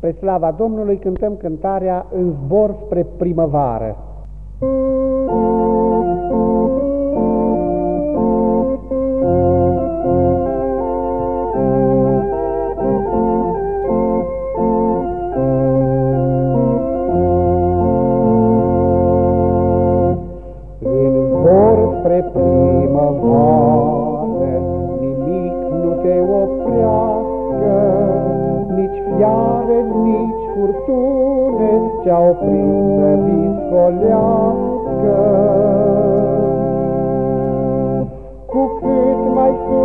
Spre slava Domnului cântăm cântarea În zbor spre primăvară. În zbor spre primăvară Nimic nu te oprească Nici fiare, nici furtune Ce-au prins să viscolească Cu cât mai sus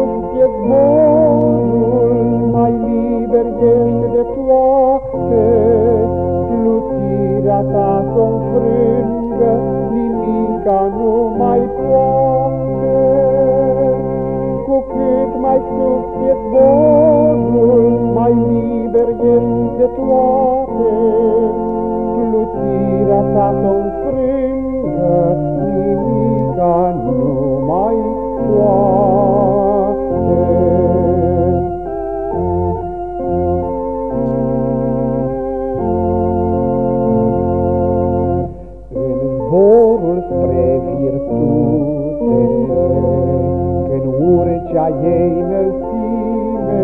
urcea ei înălțime,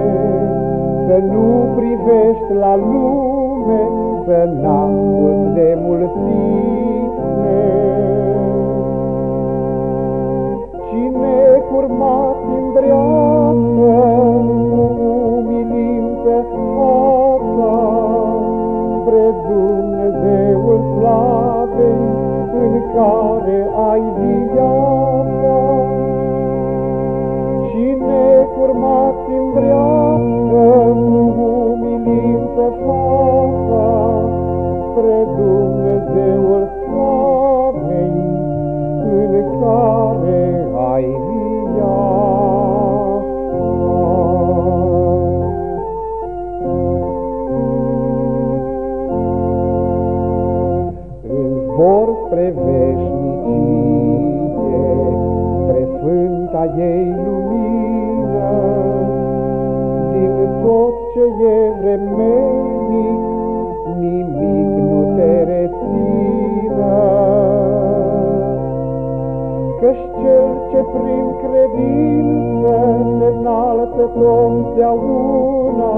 Să nu privești la lume, Să n-asculți de mulțime. Veșnicie, Spre sfânta ei lumină, Din tot ce e vremenic, Nimic nu te rețină. Căci cel ce prin credință se înalță totdeauna,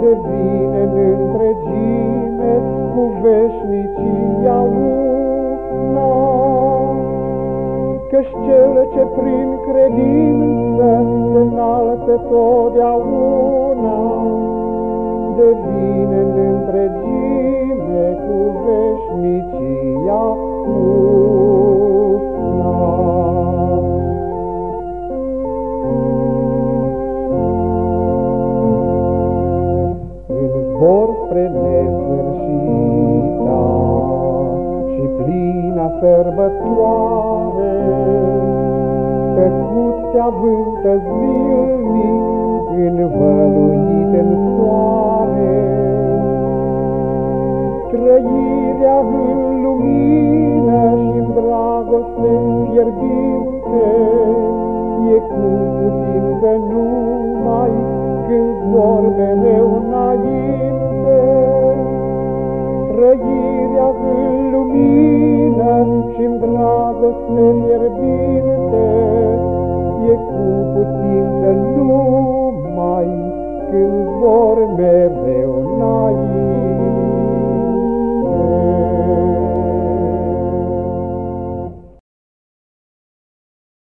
Devine în întregime cu veșnicia una. Căci cel ce prin credință se înalță totdeauna, Devine în întregime cu veșnicia una. În zbor spre nesfârșita și plina sărbătoare, Tăcut te avântă zilnic, învăluit în soare. Trăirea în lumină și în dragoste fierbinte,